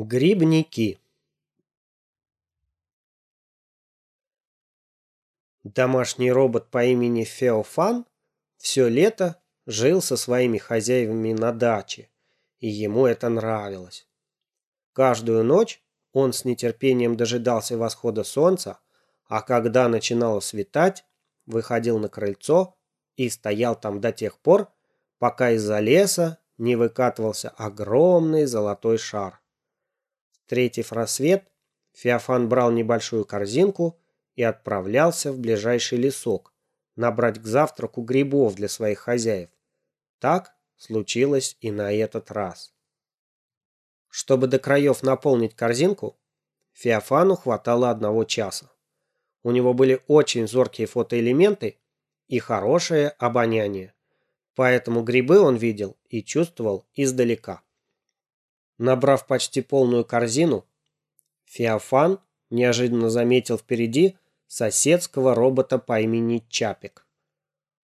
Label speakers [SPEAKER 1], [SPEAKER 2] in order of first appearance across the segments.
[SPEAKER 1] Грибники Домашний робот по имени Феофан все лето жил со своими хозяевами на даче, и ему это нравилось. Каждую ночь он с нетерпением дожидался восхода солнца, а когда начинало светать, выходил на крыльцо и стоял там до тех пор, пока из-за леса не выкатывался огромный золотой шар. Встретив рассвет, Феофан брал небольшую корзинку и отправлялся в ближайший лесок набрать к завтраку грибов для своих хозяев. Так случилось и на этот раз. Чтобы до краев наполнить корзинку, Феофану хватало одного часа. У него были очень зоркие фотоэлементы и хорошее обоняние, поэтому грибы он видел и чувствовал издалека. Набрав почти полную корзину, Феофан неожиданно заметил впереди соседского робота по имени Чапик.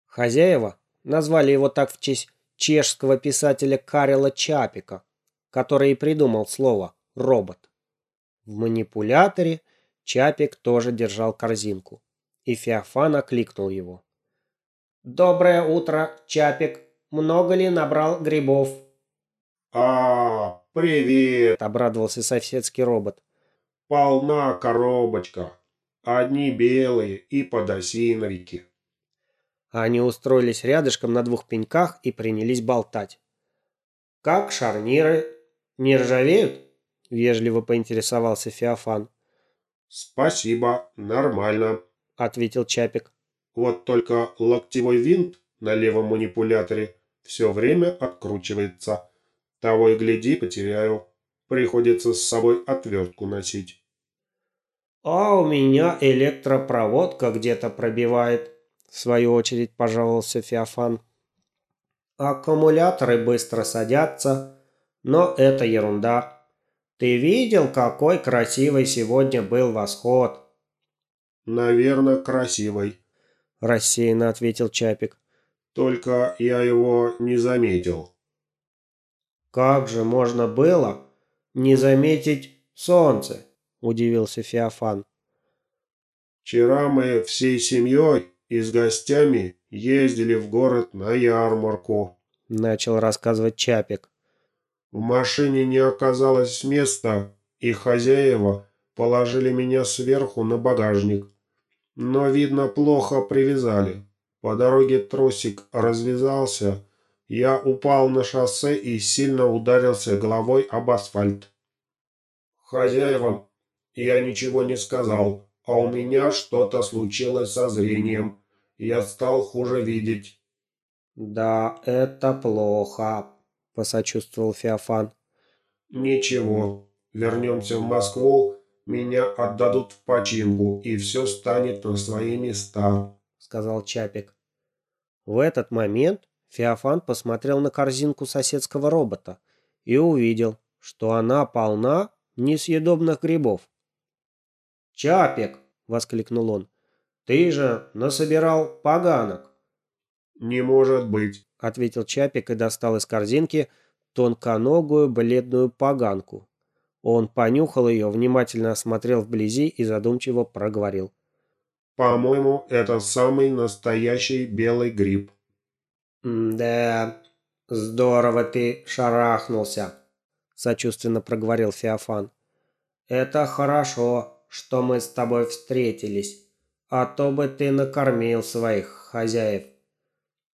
[SPEAKER 1] Хозяева назвали его так в честь чешского писателя Карела Чапика, который и придумал слово «робот». В манипуляторе Чапик тоже держал корзинку, и Феофан окликнул его. «Доброе утро, Чапик. Много ли набрал грибов?»
[SPEAKER 2] «А, привет!»
[SPEAKER 1] – обрадовался соседский робот.
[SPEAKER 2] «Полна коробочка. Одни белые и подосиновики».
[SPEAKER 1] Они устроились рядышком на двух пеньках и принялись болтать. «Как шарниры? Не ржавеют?» – вежливо поинтересовался Феофан.
[SPEAKER 2] «Спасибо, нормально», –
[SPEAKER 1] ответил Чапик.
[SPEAKER 2] «Вот только локтевой винт на левом манипуляторе все время откручивается». Того и гляди, потеряю. Приходится с собой отвертку носить.
[SPEAKER 1] «А у меня электропроводка где-то пробивает», — в свою очередь пожаловался Феофан. «Аккумуляторы быстро садятся, но это ерунда. Ты видел, какой красивый сегодня был восход?»
[SPEAKER 2] «Наверное, красивый», —
[SPEAKER 1] рассеянно ответил Чапик.
[SPEAKER 2] «Только я его не заметил».
[SPEAKER 1] «Как же можно было не заметить солнце?» – удивился Феофан.
[SPEAKER 2] «Вчера мы всей семьей и с гостями ездили в город на ярмарку», –
[SPEAKER 1] начал рассказывать Чапик.
[SPEAKER 2] «В машине не оказалось места, и хозяева положили меня сверху на багажник. Но, видно, плохо привязали. По дороге тросик развязался, я упал на шоссе и сильно ударился головой об асфальт. Хозяевам я ничего не сказал, а у меня что-то случилось со зрением. Я стал хуже видеть.
[SPEAKER 1] «Да, это плохо», – посочувствовал Феофан.
[SPEAKER 2] «Ничего, вернемся в Москву, меня отдадут в починку, и все станет на свои места», – сказал Чапик.
[SPEAKER 1] В этот момент Феофан посмотрел на корзинку соседского робота и увидел, что она полна несъедобных грибов. «Чапик!» — воскликнул он. «Ты же насобирал поганок!»
[SPEAKER 2] «Не может быть!»
[SPEAKER 1] — ответил Чапик и достал из корзинки тонконогую бледную поганку. Он понюхал ее, внимательно осмотрел вблизи и задумчиво проговорил.
[SPEAKER 2] «По-моему, это самый настоящий белый гриб».
[SPEAKER 1] «Да, здорово ты шарахнулся», – сочувственно проговорил Феофан. «Это хорошо, что мы с тобой встретились, а то бы ты накормил своих хозяев.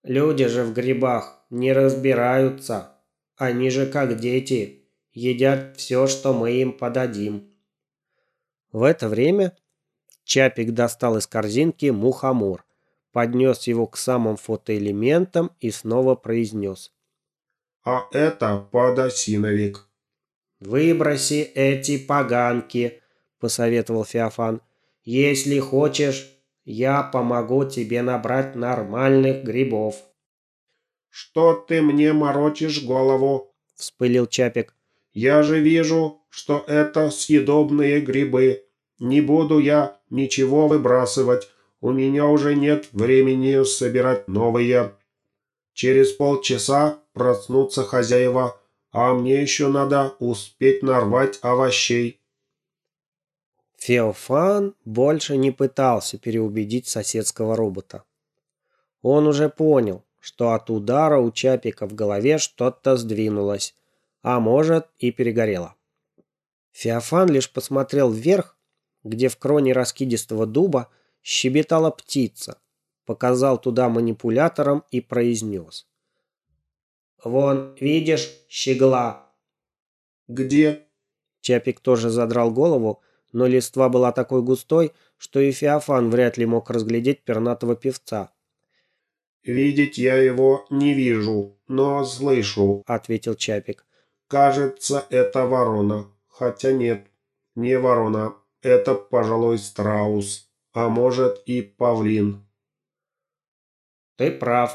[SPEAKER 1] Люди же в грибах не разбираются, они же как дети, едят все, что мы им подадим». В это время Чапик достал из корзинки мухомор поднес его к самым фотоэлементам и снова произнес.
[SPEAKER 2] «А это подосиновик».
[SPEAKER 1] «Выброси эти поганки», – посоветовал Феофан. «Если хочешь, я помогу тебе набрать нормальных грибов».
[SPEAKER 2] «Что ты мне морочишь голову?» – вспылил Чапик. «Я же вижу, что это съедобные грибы. Не буду я ничего выбрасывать. У меня уже нет времени собирать новые. Через полчаса проснутся хозяева, а мне еще надо успеть нарвать овощей».
[SPEAKER 1] Феофан больше не пытался переубедить соседского робота. Он уже понял, что от удара у Чапика в голове что-то сдвинулось, а может и перегорело. Феофан лишь посмотрел вверх, где в кроне раскидистого дуба щебетала птица, показал туда манипулятором и произнес. «Вон, видишь, щегла?»
[SPEAKER 2] «Где?»
[SPEAKER 1] Чапик тоже задрал голову, но листва была такой густой, что и Феофан вряд ли мог разглядеть пернатого певца.
[SPEAKER 2] «Видеть я его не вижу, но слышу», —
[SPEAKER 1] ответил Чапик.
[SPEAKER 2] «Кажется, это ворона. Хотя нет, не ворона. Это, пожалуй, страус. А может и павлин».
[SPEAKER 1] «Ты прав.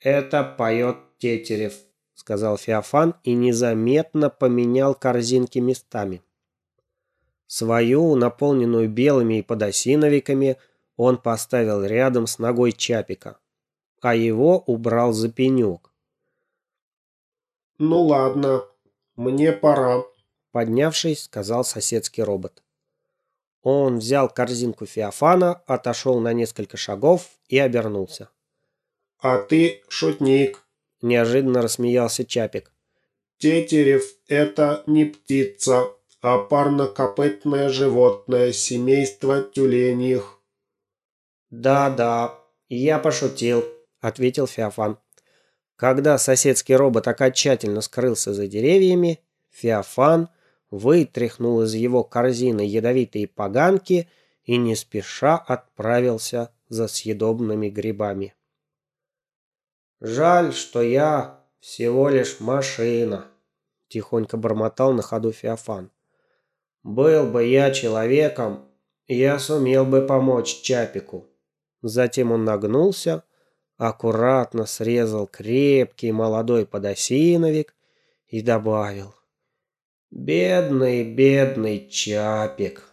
[SPEAKER 1] Это поет Тетерев», — сказал Феофан и незаметно поменял корзинки местами. Свою, наполненную белыми и подосиновиками, он поставил рядом с ногой Чапика а его убрал за пенек.
[SPEAKER 2] «Ну ладно, мне пора», —
[SPEAKER 1] поднявшись, сказал соседский робот. Он взял корзинку Феофана, отошел на несколько шагов и обернулся.
[SPEAKER 2] «А ты шутник», —
[SPEAKER 1] неожиданно рассмеялся Чапик.
[SPEAKER 2] «Тетерев — это не птица, а парнокопытное животное семейства тюленьих».
[SPEAKER 1] «Да-да, я пошутил», ответил Феофан. Когда соседский робот окончательно скрылся за деревьями, Феофан вытряхнул из его корзины ядовитые поганки и не спеша отправился за съедобными грибами. «Жаль, что я всего лишь машина», — тихонько бормотал на ходу Феофан. «Был бы я человеком, я сумел бы помочь Чапику». Затем он нагнулся, аккуратно срезал крепкий молодой подосиновик и добавил. «Бедный, бедный Чапик!»